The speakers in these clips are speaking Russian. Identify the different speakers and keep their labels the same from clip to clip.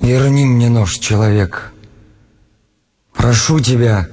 Speaker 1: Верни мне нож, человек. Прошу тебя,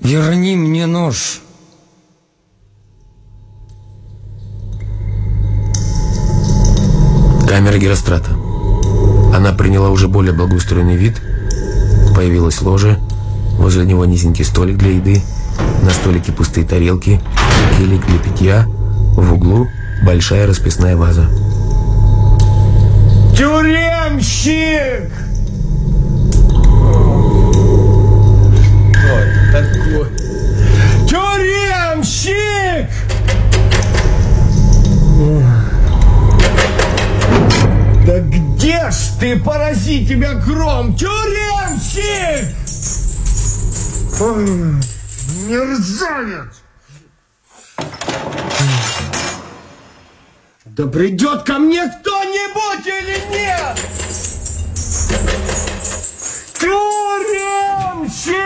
Speaker 1: верни мне нож.
Speaker 2: Камера Герострата. Она приняла уже более благоустроенный вид. Появилась ложа. Возле него низенький столик для еды. На столике пустые тарелки. Килик для питья. В углу большая расписная ваза.
Speaker 3: Тюремщик!
Speaker 4: Это?
Speaker 3: Тюремщик! Да где ж ты, порази тебя гром, тюремщик! Ой, мерзавец! Да придет ко мне кто-нибудь или нет? Тюремщик!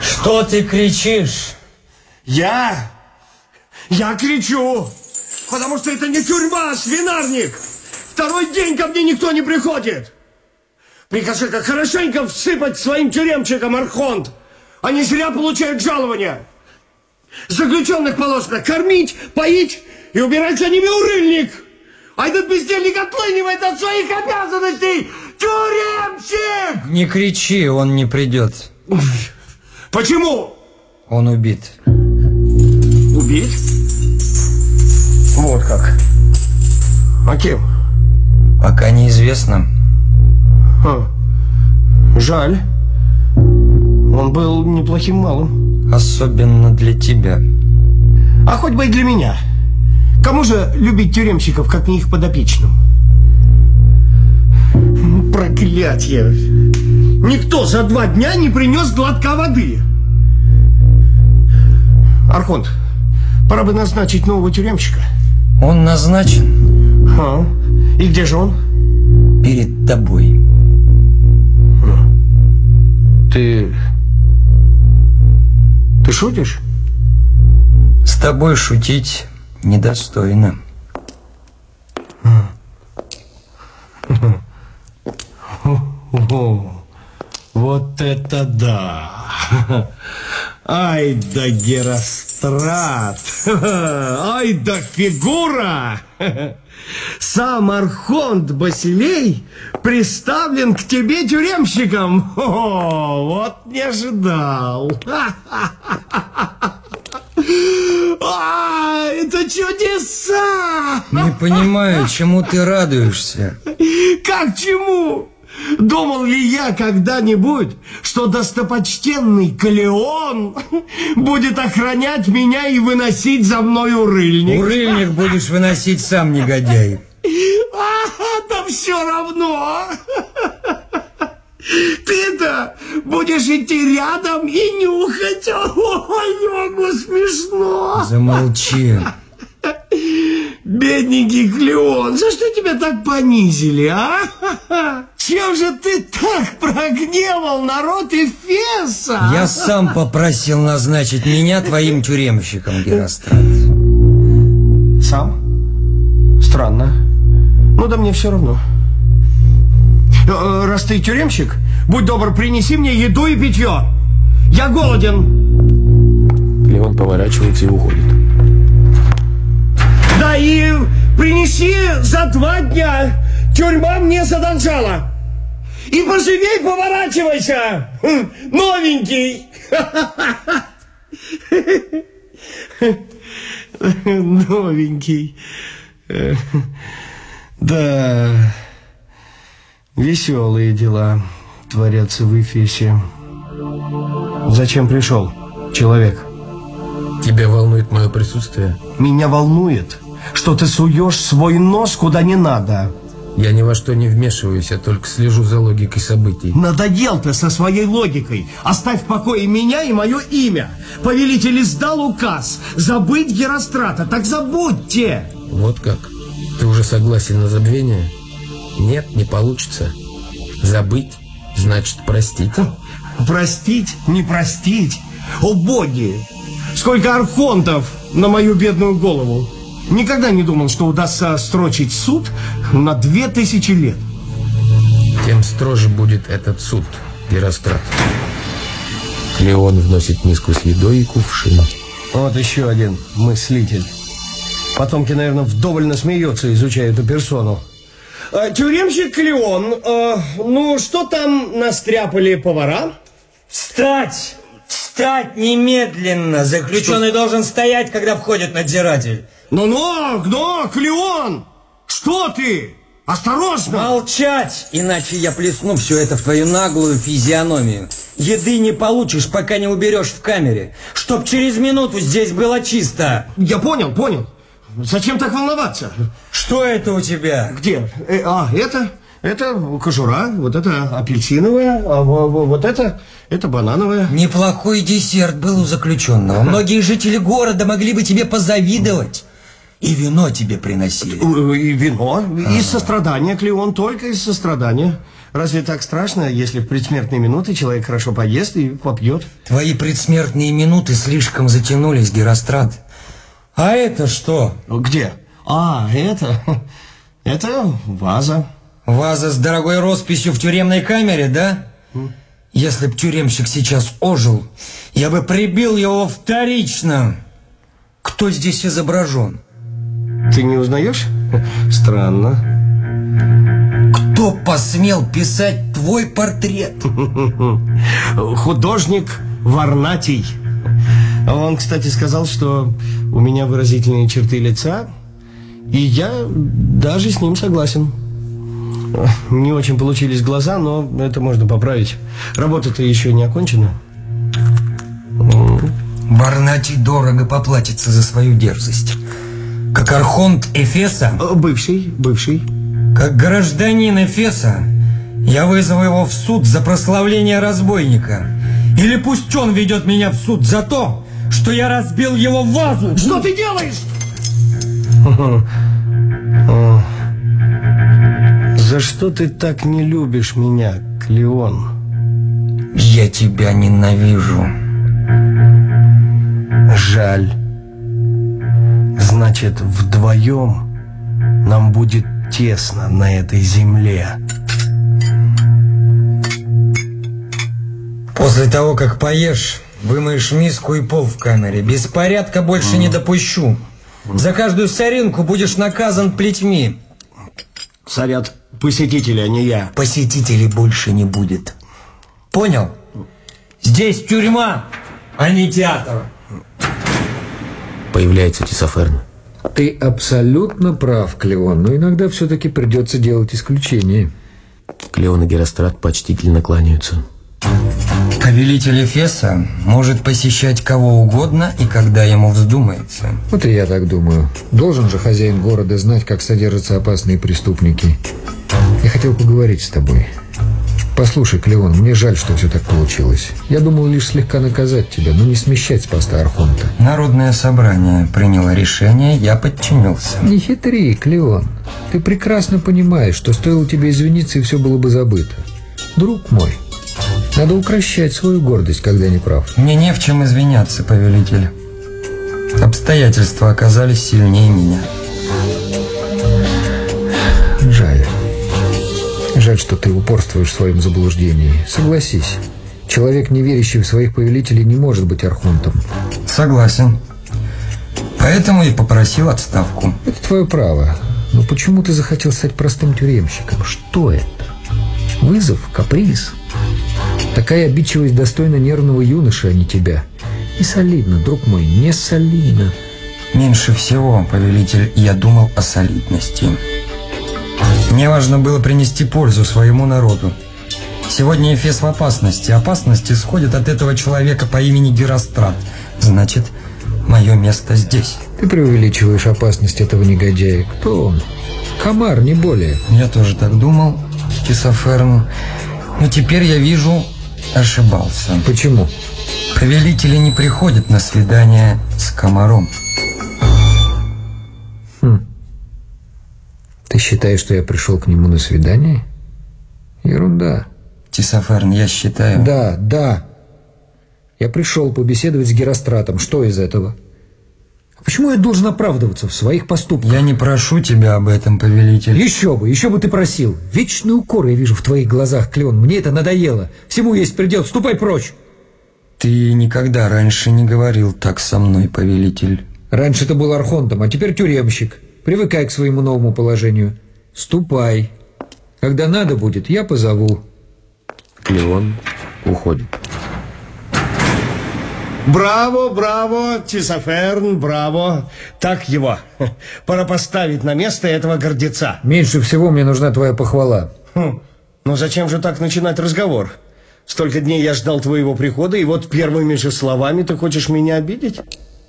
Speaker 1: Что ты кричишь?
Speaker 3: Я? Я кричу, потому что это не тюрьма, а свинарник. Второй день ко мне никто не приходит. Прикажи как хорошенько всыпать своим тюремчикам архонт. Они зря получают жалования. Заключенных положено кормить, поить и убирать за ними урыльник. А этот бездельник отлынивает от своих обязанностей. Тюремщик!
Speaker 1: Не кричи, он не придет.
Speaker 3: Почему?
Speaker 1: Он убит.
Speaker 3: Убить? Вот как. А кем?
Speaker 1: Пока неизвестно.
Speaker 3: Ха. Жаль. Он был неплохим малым.
Speaker 1: Особенно для тебя.
Speaker 3: А хоть бы и для меня. Кому же любить тюремщиков, как не их подопечным? Проклятье! Никто за два дня не принес глотка воды. Архонт, пора бы назначить нового тюремщика.
Speaker 1: Он назначен
Speaker 3: А? И где же он?
Speaker 1: перед тобой.
Speaker 3: Ты... Ты шутишь?
Speaker 1: С тобой шутить недостойно.
Speaker 3: О, вот это да! Ай да Герострат! Ай да фигура! Сам Архонт Басилей приставлен к тебе тюремщиком. О, вот не ожидал. А, это чудеса!
Speaker 1: Не понимаю, чему ты радуешься.
Speaker 3: Как чему? Думал ли я когда-нибудь, что достопочтенный Калеон будет охранять меня и выносить за мной урыльник?
Speaker 1: Урыльник будешь выносить сам, негодяй.
Speaker 3: А, да все равно. Ты-то будешь идти рядом и нюхать. Ой, не могу, смешно.
Speaker 1: Замолчи.
Speaker 3: Бедненький Клеон, за что тебя так понизили, а? Чем же ты так прогневал народ Эфеса?
Speaker 1: Я сам попросил назначить меня твоим тюремщиком, Герострат.
Speaker 3: Сам? Странно. Ну да мне все равно. Э, Раз ты тюремщик, будь добр, принеси мне еду и питье. Я голоден.
Speaker 2: Леон поворачивается и уходит.
Speaker 3: Да и принеси за два дня. Тюрьма мне задолжала. И поживей, поворачивайся. Хм, Новенький. Новенький. Да, веселые дела творятся в Эфесе. Зачем пришел, человек?
Speaker 2: Тебя волнует мое присутствие?
Speaker 3: Меня волнует, что ты суешь свой нос куда не надо.
Speaker 2: Я ни во что не вмешиваюсь, я только слежу за логикой событий.
Speaker 3: Надоел ты со своей логикой. Оставь в покое меня и мое имя. Повелитель издал указ забыть Герострата. Так забудьте.
Speaker 2: Вот как? Ты уже согласен на забвение? Нет, не получится. Забыть значит простить.
Speaker 3: Простить, не простить. О боги! Сколько архонтов на мою бедную голову. Никогда не думал, что удастся строчить суд на две тысячи лет.
Speaker 2: Тем строже будет этот суд, Герострат. Леон вносит миску с едой и кувшин.
Speaker 3: Вот еще один мыслитель. Потомки, наверное, вдоволь насмеются, изучая эту персону. А, тюремщик Леон, а, ну что там настряпали повара?
Speaker 1: Встать! Встать немедленно! Заключенный должен стоять, когда входит надзиратель.
Speaker 3: Ну-ну, гнок, Леон! Что ты? Осторожно!
Speaker 1: Молчать! Иначе я плесну все это в твою наглую физиономию. Еды не получишь, пока не уберешь в камере. Чтоб через минуту здесь было чисто.
Speaker 3: Я понял, понял. Зачем так волноваться?
Speaker 1: Что это у тебя?
Speaker 3: Где? Э, а, это? Это кожура, вот это апельсиновая, а во- во- вот это, это банановая.
Speaker 1: Неплохой десерт был у заключенного. Многие жители города могли бы тебе позавидовать. И вино тебе приносили.
Speaker 3: Э, И вино, из сострадания, Клеон, только из сострадания. Разве так страшно, если в предсмертные минуты человек хорошо поест и попьет?
Speaker 1: Твои предсмертные минуты слишком затянулись, Герострат. А это что?
Speaker 3: Где? А, это, это ваза.
Speaker 1: Ваза с дорогой росписью в тюремной камере, да? Если б тюремщик сейчас ожил, я бы прибил его вторично. Кто здесь изображен?
Speaker 3: Ты не узнаешь? Странно.
Speaker 1: Кто посмел писать твой портрет?
Speaker 3: Художник Варнатий. Он, кстати, сказал, что у меня выразительные черты лица, и я даже с ним согласен. Не очень получились глаза, но это можно поправить. Работа-то еще не окончена.
Speaker 1: Барнатий дорого поплатится за свою дерзость. Как архонт Эфеса,
Speaker 3: Э, Бывший, бывший.
Speaker 1: как гражданин Эфеса, я вызову его в суд за прославление разбойника. Или пусть он ведет меня в суд за то, что я разбил его вазу.
Speaker 3: Что ты делаешь? За что ты так не любишь меня, Клеон?
Speaker 1: Я тебя ненавижу.
Speaker 3: Жаль. Значит, вдвоем нам будет тесно на этой земле.
Speaker 1: После того, как поешь, вымоешь миску и пол в камере. Беспорядка больше не допущу. За каждую соринку будешь наказан плетьми.
Speaker 3: Царят посетители, а не я.
Speaker 1: Посетителей больше не будет. Понял? Здесь тюрьма, а не театр.
Speaker 2: Появляется Тесоферн.
Speaker 4: Ты абсолютно прав, Клеон, но иногда все-таки придется делать исключение.
Speaker 2: Клеон и Герострат почтительно кланяются.
Speaker 1: Повелитель Эфеса может посещать кого угодно и когда ему вздумается.
Speaker 4: Вот и я так думаю. Должен же хозяин города знать, как содержатся опасные преступники. Я хотел поговорить с тобой. Послушай, Клеон, мне жаль, что все так получилось. Я думал лишь слегка наказать тебя, но не смещать с поста Архонта.
Speaker 1: Народное собрание приняло решение, я подчинился.
Speaker 4: Не хитри, Клеон. Ты прекрасно понимаешь, что стоило тебе извиниться, и все было бы забыто. Друг мой, надо укращать свою гордость, когда не прав.
Speaker 1: Мне не в чем извиняться, повелитель. Обстоятельства оказались сильнее меня.
Speaker 4: Жаль, что ты упорствуешь в своем заблуждении. Согласись, человек, не верящий в своих повелителей, не может быть архонтом.
Speaker 1: Согласен. Поэтому и попросил отставку.
Speaker 4: Это твое право. Но почему ты захотел стать простым тюремщиком? Что это? Вызов? Каприз? Такая обидчивость достойна нервного юноши, а не тебя. Не солидно, друг мой, не солидно.
Speaker 1: Меньше всего, повелитель, я думал о солидности. Мне важно было принести пользу своему народу. Сегодня Эфес в опасности. Опасность исходит от этого человека по имени Герострат. Значит, мое место здесь.
Speaker 4: Ты преувеличиваешь опасность этого негодяя. Кто он? Комар, не более.
Speaker 1: Я тоже так думал, Кисоферн. Но теперь я вижу, ошибался.
Speaker 4: Почему?
Speaker 1: Повелители не приходят на свидание с комаром.
Speaker 4: Ты считаешь, что я пришел к нему на свидание? Ерунда.
Speaker 1: Тисоферн, я считаю...
Speaker 4: Да, да. Я пришел побеседовать с Геростратом. Что из этого? Почему я должен оправдываться в своих поступках?
Speaker 1: Я не прошу тебя об этом, повелитель.
Speaker 4: Еще бы, еще бы ты просил. Вечный укор я вижу в твоих глазах, Клеон. Мне это надоело. Всему есть предел. Ступай прочь.
Speaker 1: Ты никогда раньше не говорил так со мной, повелитель.
Speaker 4: Раньше ты был архонтом, а теперь тюремщик. Привыкай к своему новому положению. Ступай. Когда надо будет, я позову.
Speaker 2: Клеон уходит.
Speaker 3: Браво, браво, Тисоферн, браво. Так его. Пора поставить на место этого гордеца.
Speaker 4: Меньше всего мне нужна твоя похвала.
Speaker 3: Хм. Ну зачем же так начинать разговор? Столько дней я ждал твоего прихода, и вот первыми же словами ты хочешь меня обидеть?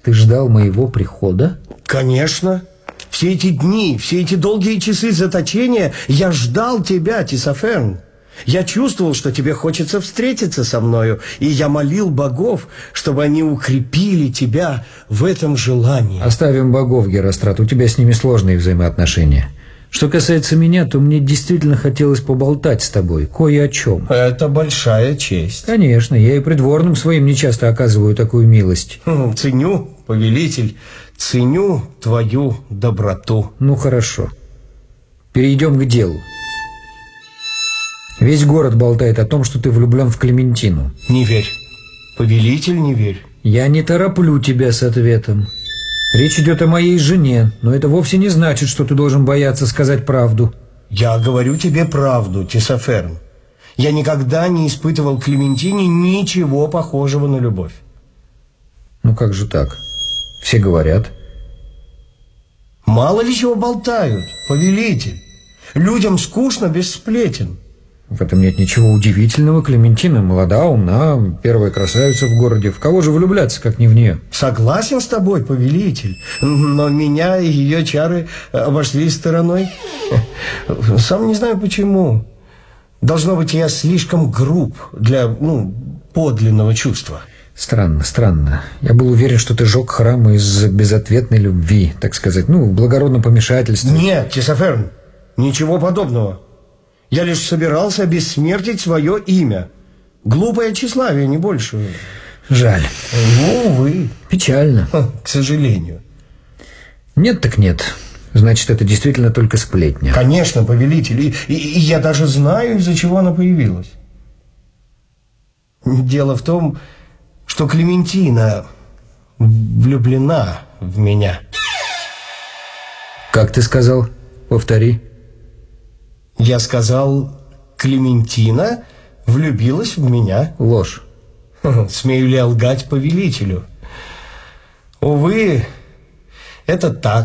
Speaker 4: Ты ждал моего прихода?
Speaker 3: Конечно. Все эти дни, все эти долгие часы заточения я ждал тебя, Тисоферн. Я чувствовал, что тебе хочется встретиться со мною, и я молил богов, чтобы они укрепили тебя в этом желании.
Speaker 4: Оставим богов, Герострат, у тебя с ними сложные взаимоотношения. Что касается меня, то мне действительно хотелось поболтать с тобой, кое о чем.
Speaker 3: Это большая честь.
Speaker 4: Конечно, я и придворным своим нечасто оказываю такую милость.
Speaker 3: Хм, Ценю, повелитель, ценю твою доброту.
Speaker 4: Ну, хорошо. Перейдем к делу. Весь город болтает о том, что ты влюблен в Клементину.
Speaker 3: Не верь. Повелитель, не верь.
Speaker 4: Я не тороплю тебя с ответом. Речь идет о моей жене, но это вовсе не значит, что ты должен бояться сказать правду.
Speaker 3: Я говорю тебе правду, Тесоферн. Я никогда не испытывал Клементине ничего похожего на любовь.
Speaker 4: Ну как же так? Все говорят.
Speaker 3: Мало ли чего болтают, повелитель. Людям скучно без сплетен.
Speaker 4: В этом нет ничего удивительного. Клементина молода, умна, первая красавица в городе. В кого же влюбляться, как не в нее?
Speaker 3: Согласен с тобой, повелитель, но меня и ее чары обошли стороной. Сам не знаю почему. Должно быть, я слишком груб для, ну, подлинного чувства.
Speaker 4: Странно, странно. Я был уверен, что ты жег храм из безответной любви, так сказать, ну, в благородном помешательстве.
Speaker 3: Нет, Тесоферн, ничего подобного. Я лишь собирался обессмертить свое имя. Глупое тщеславие, не больше.
Speaker 4: Жаль.
Speaker 3: Ну, увы.
Speaker 4: Печально.
Speaker 3: К сожалению.
Speaker 4: Нет так нет. Значит, это действительно только сплетня.
Speaker 3: Конечно, повелитель. И, и, и я даже знаю, из-за чего она появилась. Дело в том, что Клементина влюблена в меня.
Speaker 4: Как ты сказал? Повтори.
Speaker 3: Я сказал, Клементина влюбилась в меня.
Speaker 4: Ложь.
Speaker 3: Смею ли лгать повелителю? Увы, это так.